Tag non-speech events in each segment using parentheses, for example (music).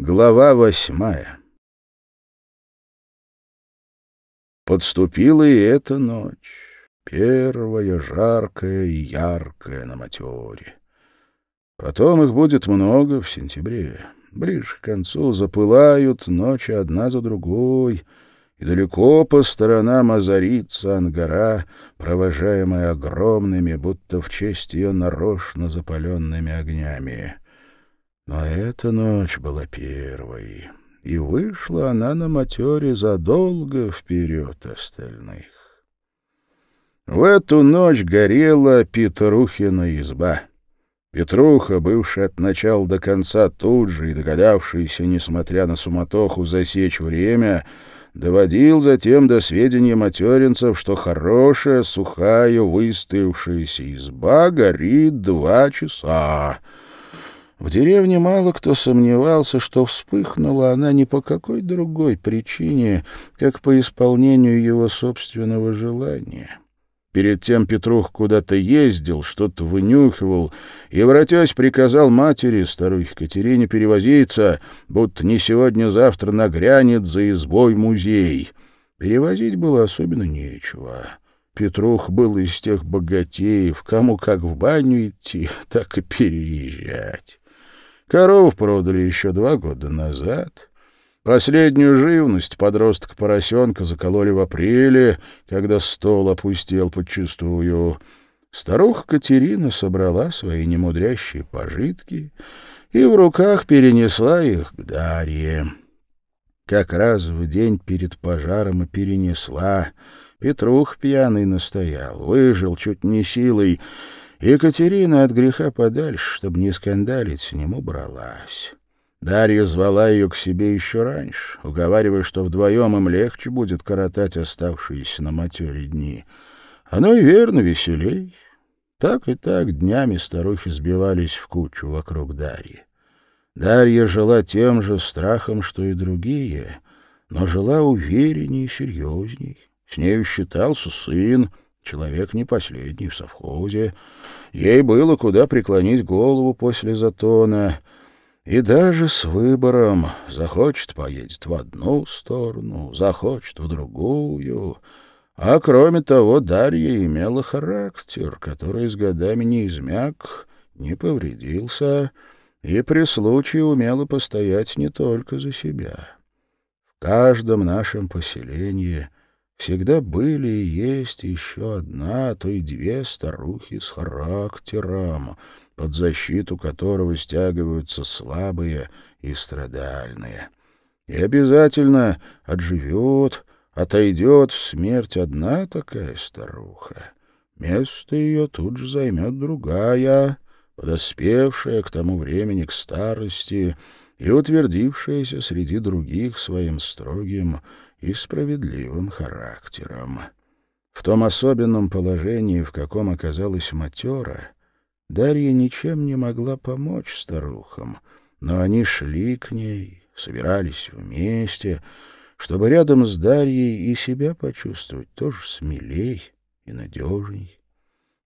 Глава восьмая Подступила и эта ночь, первая, жаркая и яркая на матере. Потом их будет много в сентябре. Ближе к концу запылают ночи одна за другой, и далеко по сторонам озарится ангара, провожаемая огромными, будто в честь ее нарочно запаленными огнями. Но эта ночь была первой, и вышла она на матере задолго вперед остальных. В эту ночь горела Петрухина изба. Петруха, бывший от начала до конца тут же и догадавшийся, несмотря на суматоху, засечь время, доводил затем до сведения материнцев, что хорошая, сухая, выстоявшаяся изба горит два часа — в деревне мало кто сомневался, что вспыхнула она не по какой другой причине, как по исполнению его собственного желания. Перед тем Петрух куда-то ездил, что-то вынюхивал, и, воротясь, приказал матери, старухе Катерине, перевозиться, будто не сегодня-завтра нагрянет за избой музей. Перевозить было особенно нечего. Петрух был из тех богатеев, кому как в баню идти, (laughs) так и переезжать. Коров продали еще два года назад. Последнюю живность подростка-поросенка закололи в апреле, когда стол опустел подчистую. Старуха Катерина собрала свои немудрящие пожитки и в руках перенесла их к Дарье. Как раз в день перед пожаром и перенесла. Петрух пьяный настоял, выжил чуть не силой, Екатерина от греха подальше, чтобы не скандалить, с ним убралась. Дарья звала ее к себе еще раньше, уговаривая, что вдвоем им легче будет коротать оставшиеся на матере дни. Оно и верно веселей. Так и так днями старухи сбивались в кучу вокруг Дарьи. Дарья жила тем же страхом, что и другие, но жила увереннее и серьезней. С нею считался сын, человек не последний в совхозе. Ей было куда преклонить голову после затона. И даже с выбором захочет — поедет в одну сторону, захочет — в другую. А кроме того, Дарья имела характер, который с годами не измяк, не повредился и при случае умела постоять не только за себя. В каждом нашем поселении — Всегда были и есть еще одна, а и две старухи с характером, под защиту которого стягиваются слабые и страдальные. И обязательно отживет, отойдет в смерть одна такая старуха. Место ее тут же займет другая, подоспевшая к тому времени к старости и утвердившаяся среди других своим строгим и справедливым характером. В том особенном положении, в каком оказалась матера, Дарья ничем не могла помочь старухам, но они шли к ней, собирались вместе, чтобы рядом с Дарьей и себя почувствовать тоже смелей и надежней.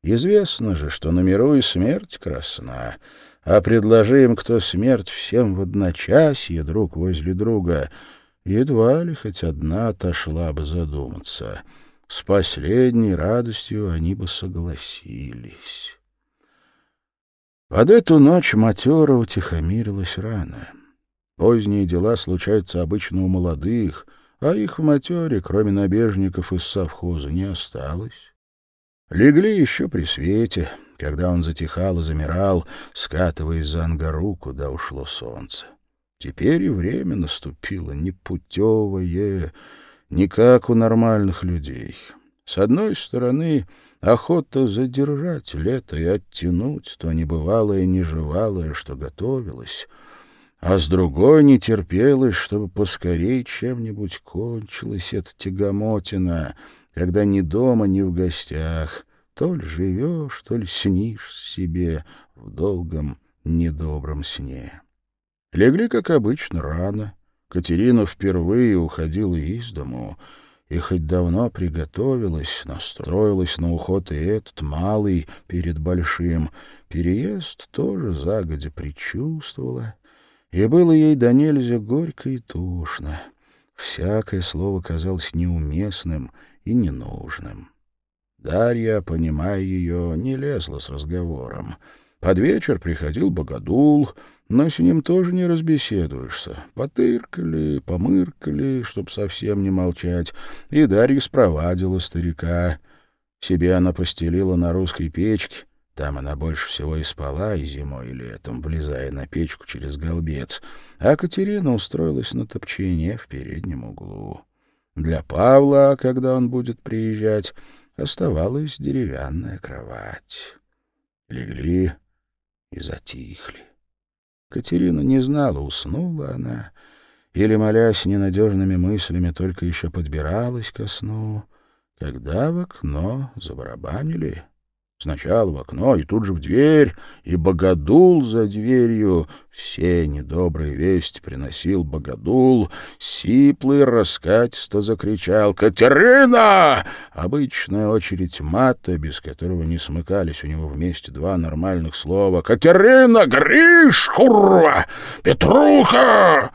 Известно же, что на миру и смерть красна, а предложи им кто смерть всем в одночасье друг возле друга — едва ли хоть одна отошла бы задуматься. С последней радостью они бы согласились. Под эту ночь матера утихомирилась рано. Поздние дела случаются обычно у молодых, а их в матере, кроме набежников из совхоза, не осталось. Легли еще при свете, когда он затихал и замирал, скатываясь за ангару, куда ушло солнце. Теперь и время наступило непутевое, не как у нормальных людей. С одной стороны, охота задержать лето и оттянуть то небывалое неживалое, что готовилось, а с другой не терпелось, чтобы поскорей чем-нибудь кончилась эта тягомотина, когда ни дома, ни в гостях, то ли живешь, то ли снишь себе в долгом недобром сне. Легли, как обычно, рано. Катерина впервые уходила из дому, и хоть давно приготовилась, настроилась на уход и этот малый перед большим, переезд тоже загодя предчувствовала И было ей до нельзя горько и тушно. Всякое слово казалось неуместным и ненужным. Дарья, понимая ее, не лезла с разговором. Под вечер приходил Богодул, но с ним тоже не разбеседуешься. Потыркали, помыркали, чтоб совсем не молчать, и Дарья спровадила старика. Себе она постелила на русской печке, там она больше всего и спала, и зимой, и летом, влезая на печку через голбец, а Катерина устроилась на топчине в переднем углу. Для Павла, когда он будет приезжать, оставалась деревянная кровать. Легли и затихли. Катерина не знала, уснула она или, молясь ненадежными мыслями, только еще подбиралась ко сну, когда в окно забарабанили. Сначала в окно, и тут же в дверь, и богодул за дверью. Все недобрые вести приносил богодул. Сиплый раскатисто закричал «Катерина!» Обычная очередь мата, без которого не смыкались у него вместе два нормальных слова. «Катерина! Гриш! Курва! Петруха!»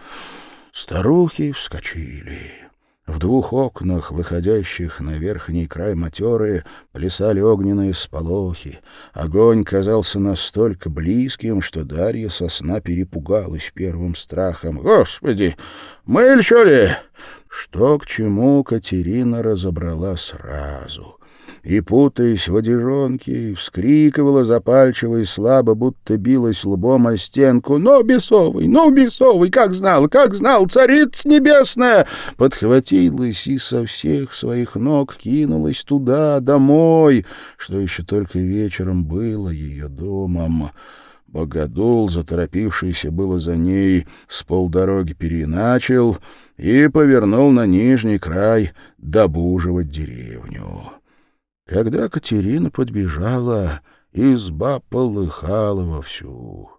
Старухи вскочили. В двух окнах, выходящих на верхний край матеры, плясали огненные сполохи. Огонь казался настолько близким, что Дарья сосна перепугалась первым страхом. «Господи, мы ли что ли?» Что к чему Катерина разобрала сразу и, путаясь в одежонке, вскрикивала запальчиво и слабо, будто билась лбом о стенку. «Ну, бесовый! Ну, бесовый! Как знал! Как знал! Царица небесная!» Подхватилась и со всех своих ног кинулась туда, домой, что еще только вечером было ее домом. Богодул, заторопившийся было за ней, с полдороги переначал и повернул на нижний край добуживать деревню. Когда Катерина подбежала, изба полыхала вовсю.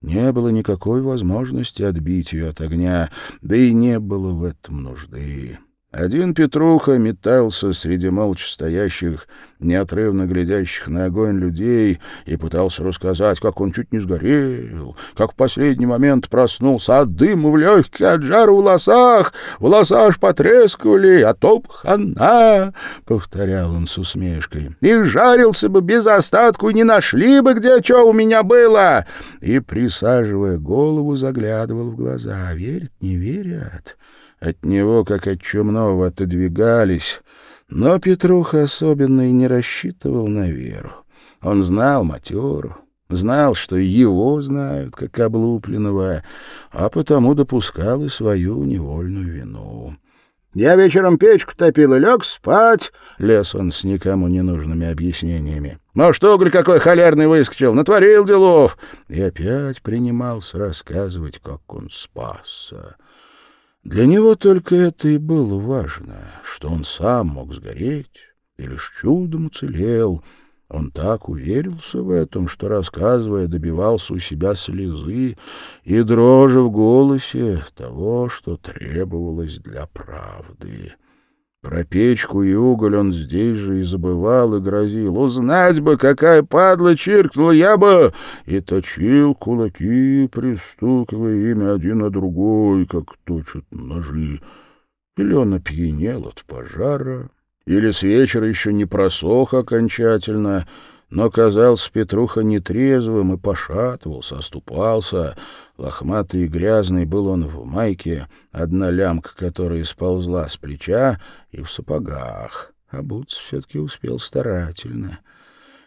Не было никакой возможности отбить ее от огня, да и не было в этом нужды. Один Петруха метался среди молча стоящих, неотрывно глядящих на огонь людей и пытался рассказать, как он чуть не сгорел, как в последний момент проснулся от дыма в легких, от жара в волосах, волоса аж потрескивали, а топ хана, — повторял он с усмешкой, — и жарился бы без остатку, не нашли бы, где что у меня было, и, присаживая голову, заглядывал в глаза. Верят, не верят? От него, как от чумного, отодвигались, но Петруха особенно и не рассчитывал на веру. Он знал матеру, знал, что его знают, как облупленного, а потому допускал и свою невольную вину. «Я вечером печку топил и лег спать», — лез он с никому ненужными объяснениями. «Может, уголь какой холерный выскочил, натворил делов!» И опять принимался рассказывать, как он спасся. Для него только это и было важно, что он сам мог сгореть и лишь чудом уцелел. Он так уверился в этом, что, рассказывая, добивался у себя слезы и дрожи в голосе того, что требовалось для правды. Про печку и уголь он здесь же и забывал, и грозил. Узнать бы, какая падла чиркнула, я бы... И точил кулаки, пристукивая ими один на другой, как точат ножи. Или он опьянел от пожара, или с вечера еще не просох окончательно — но казался Петруха нетрезвым и пошатывался, оступался. Лохматый и грязный был он в майке, одна лямка которой сползла с плеча, и в сапогах. А Буц все-таки успел старательно.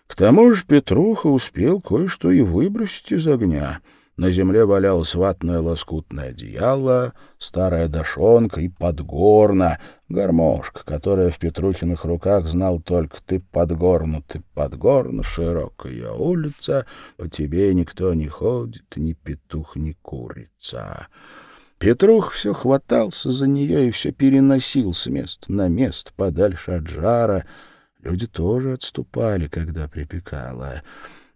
К тому же Петруха успел кое-что и выбросить из огня — на земле валялось ватное лоскутное одеяло, старая дошонка и подгорна, гармошка, которая в Петрухиных руках знал только «ты подгорну, ты подгорну, широкая улица, по тебе никто не ходит, ни петух, ни курица». Петрух все хватался за нее и все переносил с места на место, подальше от жара. Люди тоже отступали, когда припекало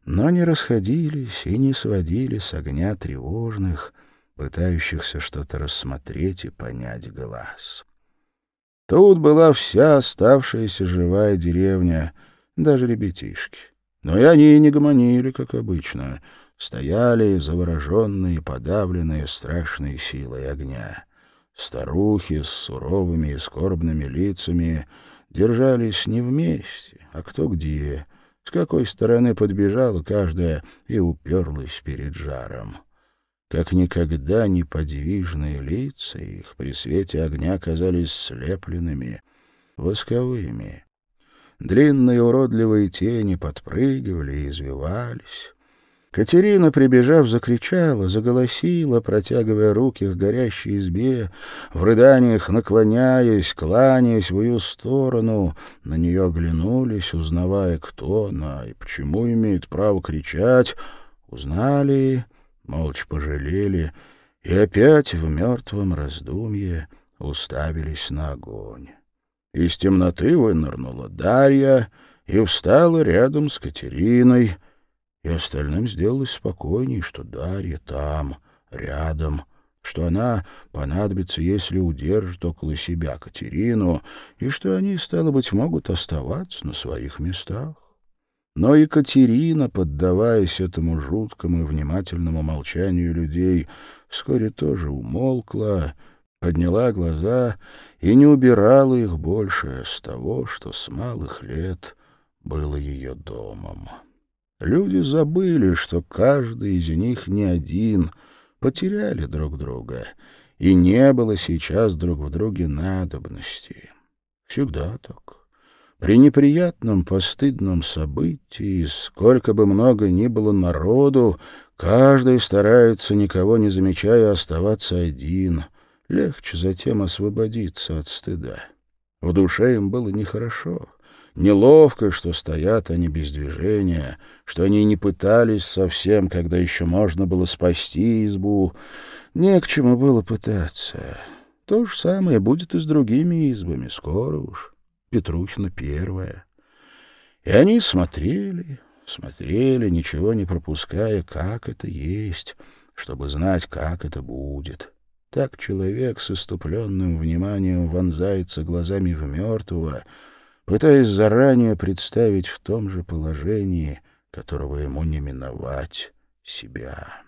но не расходились и не сводили с огня тревожных, пытающихся что-то рассмотреть и понять глаз. Тут была вся оставшаяся живая деревня, даже ребятишки. Но и они не гомонили, как обычно. стояли завороженные, подавленные страшной силой огня. Старухи с суровыми и скорбными лицами держались не вместе, а кто где, с какой стороны подбежала каждая и уперлась перед жаром. Как никогда неподвижные лица их при свете огня казались слепленными, восковыми. Длинные уродливые тени подпрыгивали и извивались. Катерина, прибежав, закричала, заголосила, протягивая руки к горящей избе, в рыданиях наклоняясь, кланяясь в ее сторону. На нее оглянулись, узнавая, кто она и почему имеет право кричать. Узнали, молча пожалели и опять в мертвом раздумье уставились на огонь. Из темноты вынырнула Дарья и встала рядом с Катериной, и остальным сделалось спокойней, что Дарья там, рядом, что она понадобится, если удержит около себя Катерину, и что они, стало быть, могут оставаться на своих местах. Но Екатерина, поддаваясь этому жуткому и внимательному молчанию людей, вскоре тоже умолкла, подняла глаза и не убирала их больше с того, что с малых лет было ее домом. Люди забыли, что каждый из них не один, потеряли друг друга, и не было сейчас друг в друге надобности. Всегда так. При неприятном, постыдном событии, сколько бы много ни было народу, каждый старается, никого не замечая, оставаться один. Легче затем освободиться от стыда. В душе им было нехорошо. Неловко, что стоят они без движения, что они не пытались совсем, когда еще можно было спасти избу. Не к чему было пытаться. То же самое будет и с другими избами, скоро уж. Петрухина первая. И они смотрели, смотрели, ничего не пропуская, как это есть, чтобы знать, как это будет. Так человек с иступленным вниманием вонзается глазами в мертвого, пытаясь заранее представить в том же положении, которого ему не миновать, себя.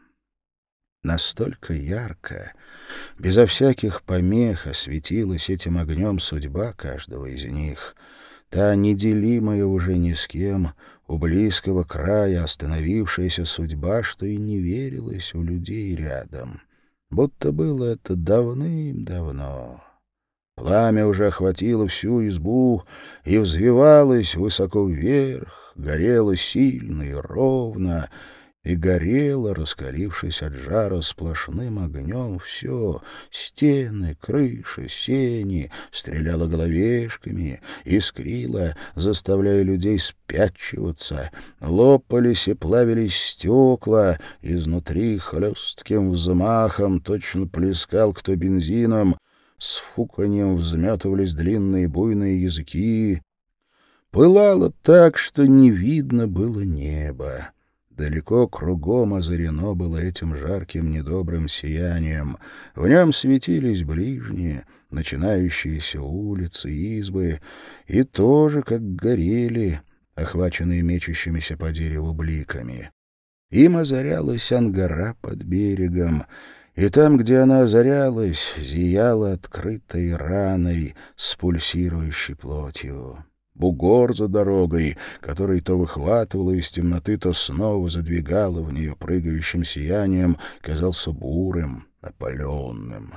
Настолько ярко, безо всяких помех осветилась этим огнем судьба каждого из них, та неделимая уже ни с кем, у близкого края остановившаяся судьба, что и не верилась у людей рядом, будто было это давным-давно. Пламя уже охватило всю избу и взвивалось высоко вверх, горело сильно и ровно, и горело, раскалившись от жара сплошным огнем, все — стены, крыши, сени, стреляло головешками, искрило, заставляя людей спячиваться, лопались и плавились стекла, изнутри хлестким взмахом точно плескал кто бензином, с фуканьем взметывались длинные буйные языки. Пылало так, что не видно было неба. Далеко кругом озарено было этим жарким недобрым сиянием. В нем светились ближние, начинающиеся улицы, избы, и тоже, как горели, охваченные мечущимися по дереву бликами. Им озарялась ангара под берегом, и там, где она озарялась, зияла открытой раной с пульсирующей плотью. Бугор за дорогой, который то выхватывала из темноты, то снова задвигала в нее прыгающим сиянием, казался бурым, опаленным.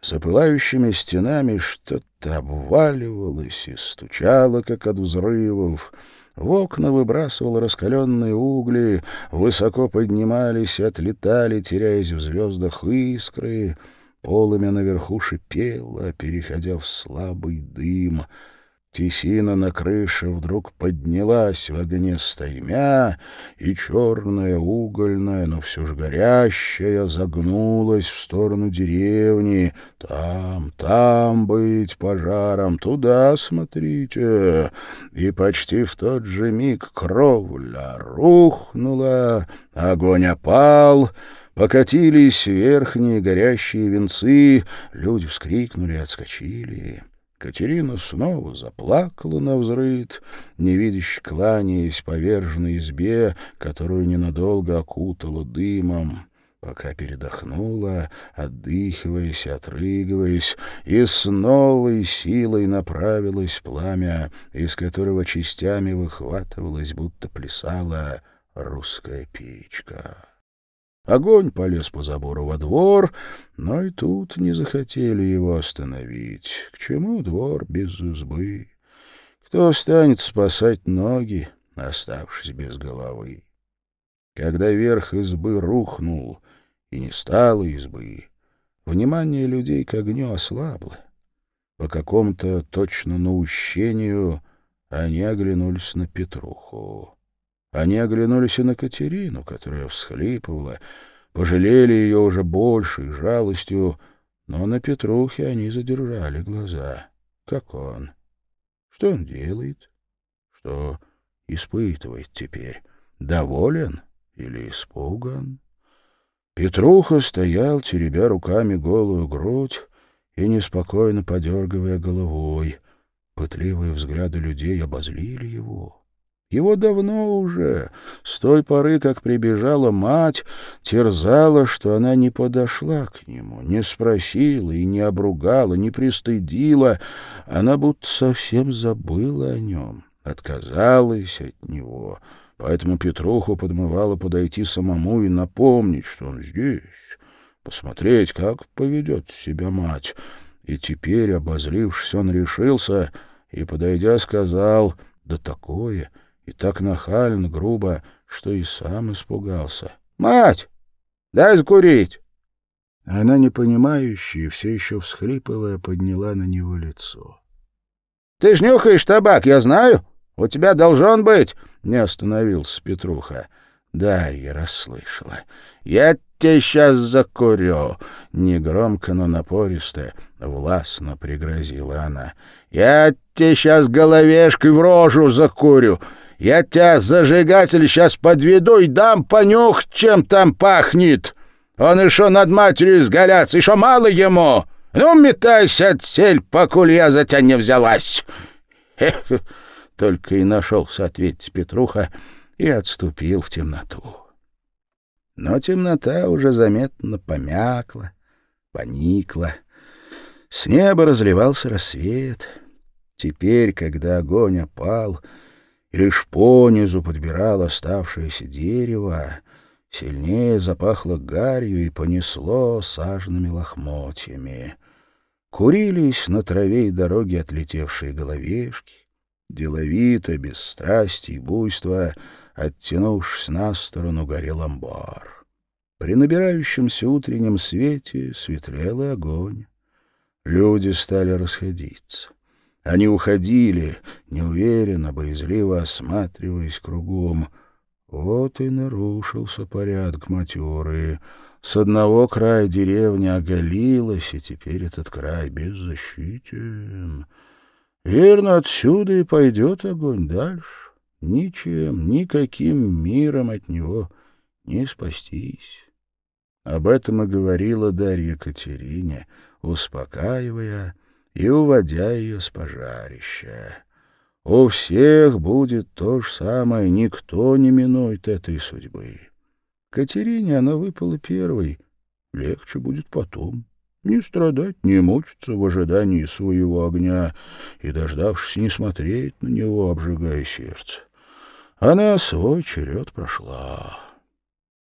За пылающими стенами что-то обваливалось и стучало, как от взрывов, в окна выбрасывал раскаленные угли, высоко поднимались и отлетали, теряясь в звездах искры. Полымя наверху шипело, переходя в слабый дым — Тесина на крыше вдруг поднялась в огне стаймя, и черная, угольная, но все же горящая, загнулась в сторону деревни. Там, там быть пожаром, туда смотрите. И почти в тот же миг кровля рухнула, огонь опал, покатились верхние горящие венцы, люди вскрикнули и отскочили. Катерина снова заплакала на взрыд, невидяще кланяясь поверженной избе, которую ненадолго окутала дымом, пока передохнула, отдыхиваясь, отрыгиваясь, и с новой силой направилось пламя, из которого частями выхватывалась, будто плясала русская печка. Огонь полез по забору во двор, но и тут не захотели его остановить. К чему двор без избы? Кто станет спасать ноги, оставшись без головы? Когда верх избы рухнул и не стало избы, внимание людей к огню ослабло. По какому-то точно наущению они оглянулись на Петруху. Они оглянулись и на Катерину, которая всхлипывала, пожалели ее уже большей жалостью, но на Петрухе они задержали глаза. Как он? Что он делает? Что испытывает теперь? Доволен или испуган? Петруха стоял, теребя руками голую грудь и неспокойно подергивая головой. Пытливые взгляды людей обозлили его. Его давно уже, с той поры, как прибежала мать, терзала, что она не подошла к нему, не спросила и не обругала, не пристыдила. Она будто совсем забыла о нем, отказалась от него. Поэтому Петруху подмывала подойти самому и напомнить, что он здесь, посмотреть, как поведет себя мать. И теперь, обозлившись, он решился и, подойдя, сказал «Да такое!» И так нахально, грубо, что и сам испугался. «Мать, дай закурить!» Она, непонимающая, все еще всхлипывая, подняла на него лицо. «Ты ж нюхаешь табак, я знаю. У тебя должен быть!» — не остановился Петруха. Дарья расслышала. «Я тебе сейчас закурю!» Негромко, но напористо, властно пригрозила она. «Я тебе сейчас головешкой в рожу закурю!» Я тебя, зажигатель, сейчас подведу и дам понюх, чем там пахнет. Он еще над матерью изгаляться, еще мало ему. Ну, метайся отсель, покуль я за тебя не взялась. Эх, только и нашелся ответить Петруха и отступил в темноту. Но темнота уже заметно помякла, поникла. С неба разливался рассвет. Теперь, когда огонь опал, и лишь понизу подбирал оставшееся дерево, сильнее запахло гарью и понесло сажными лохмотьями. Курились на траве и дороге отлетевшие головешки, деловито, без страсти и буйства, оттянувшись на сторону, горел амбар. При набирающемся утреннем свете светлел огонь. Люди стали расходиться. Они уходили, неуверенно, боязливо осматриваясь кругом. Вот и нарушился порядок матеры. С одного края деревня оголилась, и теперь этот край беззащитен. Верно, отсюда и пойдет огонь дальше. Ничем, никаким миром от него не спастись. Об этом и говорила Дарья Катерине, успокаивая и уводя ее с пожарища. У всех будет то же самое, никто не минует этой судьбы. Катерине она выпала первой, легче будет потом. Не страдать, не мучиться в ожидании своего огня и, дождавшись, не смотреть на него, обжигая сердце. Она свой черед прошла.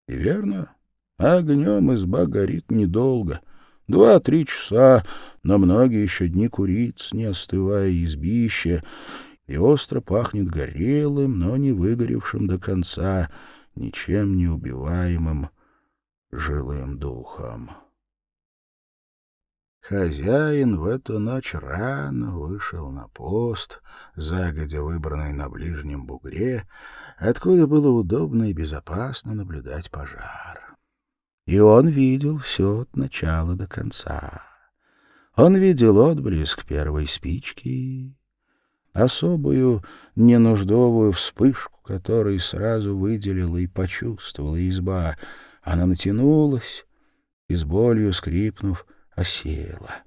И верно, огнем изба горит недолго — Два-три часа, но многие еще дни куриц, не остывая избище, и остро пахнет горелым, но не выгоревшим до конца, ничем не убиваемым жилым духом. Хозяин в эту ночь рано вышел на пост, загодя выбранный на ближнем бугре, откуда было удобно и безопасно наблюдать пожар. И он видел все от начала до конца. Он видел отблеск первой спички, особую ненуждовую вспышку, которую сразу выделила и почувствовала изба. Она натянулась и с болью скрипнув осела.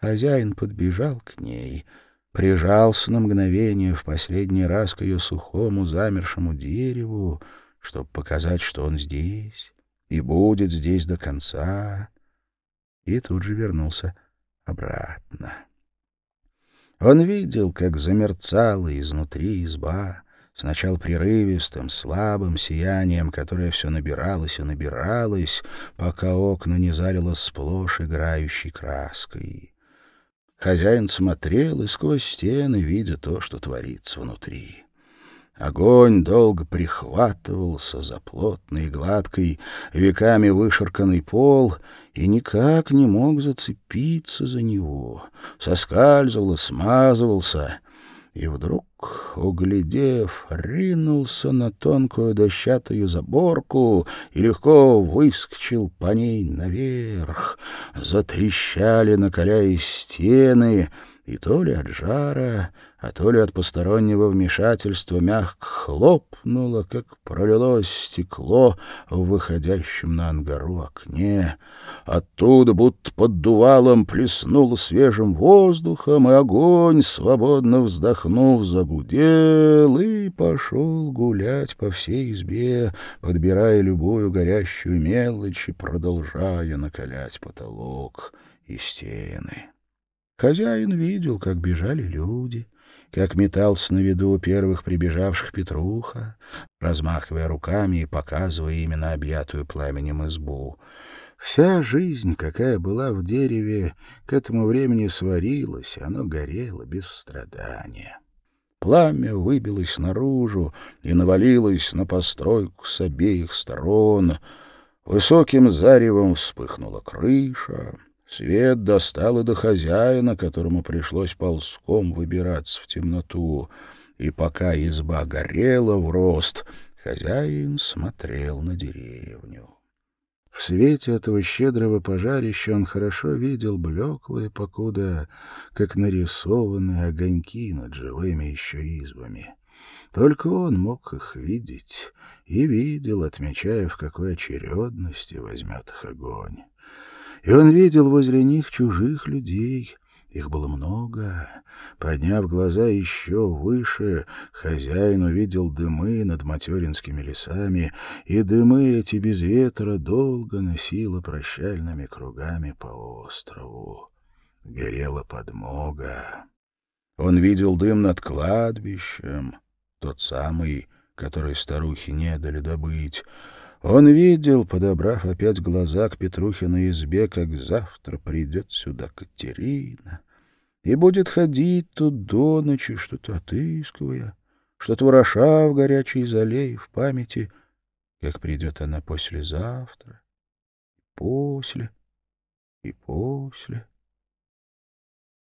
Хозяин подбежал к ней, прижался на мгновение в последний раз к ее сухому замершему дереву, чтобы показать, что он здесь и будет здесь до конца, и тут же вернулся обратно. Он видел, как замерцала изнутри изба, сначала прерывистым, слабым сиянием, которое все набиралось и набиралось, пока окна не залило сплошь играющей краской. Хозяин смотрел и сквозь стены, видя то, что творится внутри. Огонь долго прихватывался за плотный и гладкий, веками вышерканный пол и никак не мог зацепиться за него. Соскальзывал смазывался — и вдруг, углядев, ринулся на тонкую дощатую заборку и легко выскочил по ней наверх. Затрещали, накаляясь стены, и то ли от жара, а то ли от постороннего вмешательства мягко хлопнуло, как пролилось стекло в выходящем на ангару окне. Оттуда, будто под дувалом, плеснуло свежим воздухом, и огонь, свободно вздохнув, загудел и пошел гулять по всей избе, подбирая любую горящую мелочь и продолжая накалять потолок и стены. Хозяин видел, как бежали люди — как метался на виду первых прибежавших Петруха, размахивая руками и показывая именно объятую пламенем избу. Вся жизнь, какая была в дереве, к этому времени сварилась, и оно горело без страдания. Пламя выбилось наружу и навалилось на постройку с обеих сторон. Высоким заревом вспыхнула крыша, Свет достал и до хозяина, которому пришлось ползком выбираться в темноту. И пока изба горела в рост, хозяин смотрел на деревню. В свете этого щедрого пожарища он хорошо видел блеклые, покуда, как нарисованные огоньки над живыми еще избами. Только он мог их видеть и видел, отмечая, в какой очередности возьмет их огонь и он видел возле них чужих людей. Их было много. Подняв глаза еще выше, хозяин увидел дымы над материнскими лесами, и дымы эти без ветра долго носило прощальными кругами по острову. Горела подмога. Он видел дым над кладбищем, тот самый, который старухи не дали добыть, он видел, подобрав опять глаза к Петрухиной избе, как завтра придет сюда Катерина и будет ходить тут до ночи, что-то отыскивая, что-то вороша в горячей зале и в памяти, как придет она послезавтра, после и после.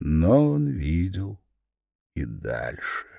Но он видел и дальше.